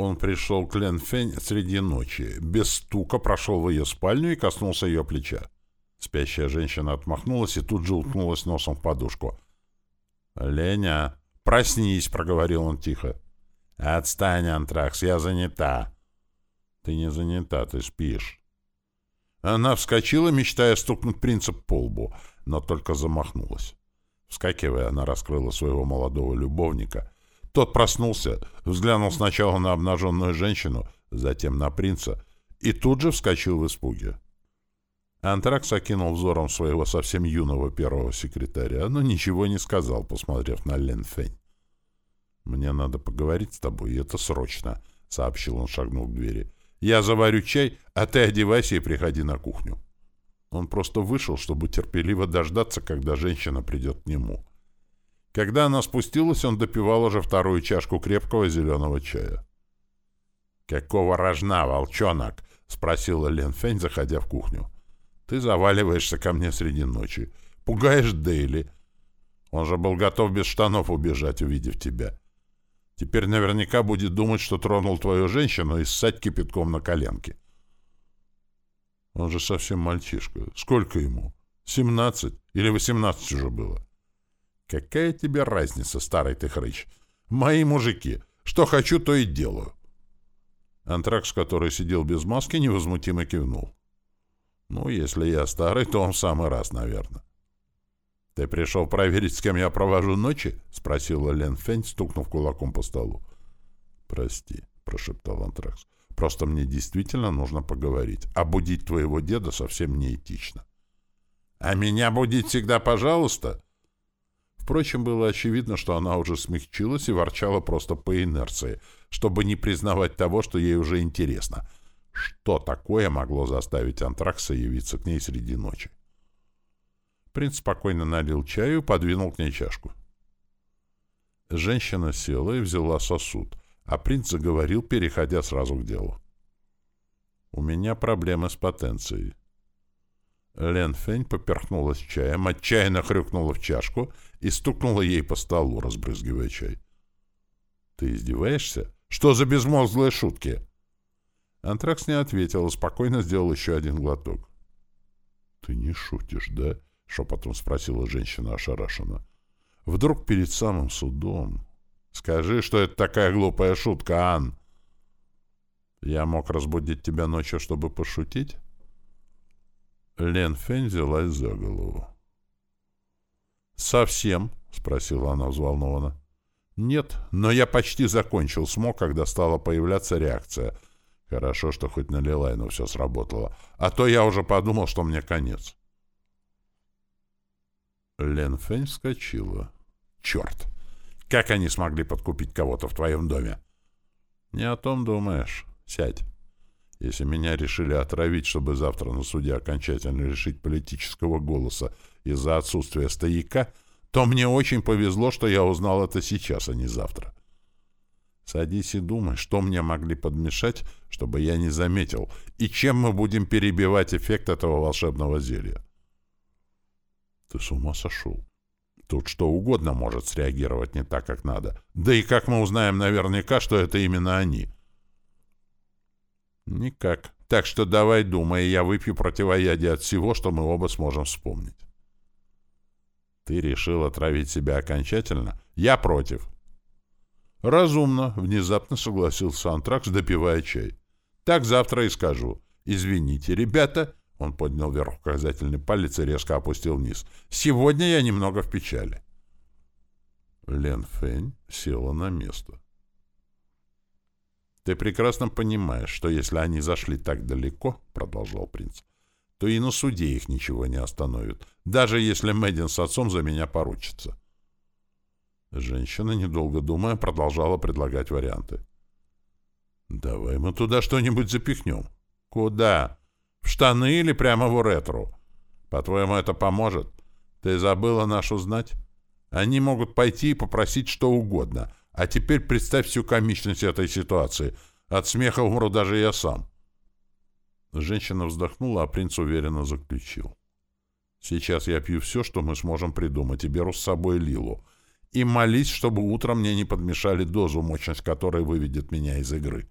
Он пришел к Лен Фень среди ночи, без стука прошел в ее спальню и коснулся ее плеча. Спящая женщина отмахнулась и тут же уткнулась носом в подушку. «Леня, проснись!» — проговорил он тихо. «Отстань, Антракс, я занята». «Ты не занята, ты спишь». Она вскочила, мечтая стукнуть принца по лбу, но только замахнулась. Вскакивая, она раскрыла своего молодого любовника. Тот проснулся, взглянул сначала на обнаженную женщину, затем на принца, и тут же вскочил в испуге. Антракс окинул взором своего совсем юного первого секретаря, но ничего не сказал, посмотрев на Лен Фень. «Мне надо поговорить с тобой, и это срочно», — сообщил он, шагнул к двери. «Я заварю чай, а ты одевайся и приходи на кухню». Он просто вышел, чтобы терпеливо дождаться, когда женщина придет к нему. Когда она спустилась, он допивал уже вторую чашку крепкого зеленого чая. «Какого рожна, волчонок?» — спросила Лен Фень, заходя в кухню. «Ты заваливаешься ко мне среди ночи. Пугаешь Дейли. Он же был готов без штанов убежать, увидев тебя. Теперь наверняка будет думать, что тронул твою женщину и ссать кипятком на коленке. Он же совсем мальчишка. Сколько ему? Семнадцать или восемнадцать уже было? Какая тебе разница, старый ты хрыч? Мои мужики. Что хочу, то и делаю. Антракс, который сидел без маски, невозмутимо кивнул. Ну, если я старый, то он в самый раз, наверное. «Ты пришел проверить, с кем я провожу ночи?» — спросила Лен Фень, стукнув кулаком по столу. «Прости», — прошептал Антракс. Просто мне действительно нужно поговорить. А будить твоего деда совсем неэтично. А меня будить всегда пожалуйста? Впрочем, было очевидно, что она уже смягчилась и ворчала просто по инерции, чтобы не признавать того, что ей уже интересно. Что такое могло заставить Антракса явиться к ней среди ночи? Принц спокойно налил чаю и подвинул к ней чашку. Женщина села и взяла сосуд — а принц заговорил, переходя сразу к делу. «У меня проблемы с потенцией». Лен Фень поперхнулась чаем, отчаянно хрюкнула в чашку и стукнула ей по столу, разбрызгивая чай. «Ты издеваешься? Что за безмозглые шутки?» Антракс не ответил, спокойно сделал еще один глоток. «Ты не шутишь, да?» — шепотом спросила женщина ошарашенно. «Вдруг перед самым судом...» Скажи, что это такая глупая шутка, Ан. Я мог разбудить тебя ночью, чтобы пошутить? Лен Фень взялась за голову. «Совсем?» — спросила она взволнованно. «Нет, но я почти закончил смог, когда стала появляться реакция. Хорошо, что хоть на Лилайну все сработало. А то я уже подумал, что мне конец». Лен Фень вскочила. «Черт! Как они смогли подкупить кого-то в твоем доме? Не о том думаешь. Сядь. Если меня решили отравить, чтобы завтра на суде окончательно лишить политического голоса из-за отсутствия стояка, то мне очень повезло, что я узнал это сейчас, а не завтра. Садись и думай, что мне могли подмешать, чтобы я не заметил, и чем мы будем перебивать эффект этого волшебного зелья. Ты с ума сошел. Тут что угодно может среагировать не так, как надо. Да и как мы узнаем наверняка, что это именно они? Никак. Так что давай думай, я выпью противоядие от всего, что мы оба сможем вспомнить. Ты решил отравить себя окончательно? Я против. Разумно, внезапно согласился Антракс, допивая чай. Так завтра и скажу. Извините, ребята, он поднял вверх указательный палец и резко опустил вниз. «Сегодня я немного в печали». Лен Фэнь села на место. «Ты прекрасно понимаешь, что если они зашли так далеко, — продолжал принц, — то и на суде их ничего не остановит, даже если Мэддин с отцом за меня поручится». Женщина, недолго думая, продолжала предлагать варианты. «Давай мы туда что-нибудь запихнем». «Куда?» В штаны или прямо в уретру? По-твоему, это поможет? Ты забыла нашу знать? Они могут пойти и попросить что угодно. А теперь представь всю комичность этой ситуации. От смеха умру даже я сам. Женщина вздохнула, а принц уверенно заключил. Сейчас я пью все, что мы сможем придумать, и беру с собой Лилу. И молись, чтобы утром мне не подмешали дозу, мощность которой выведет меня из игры.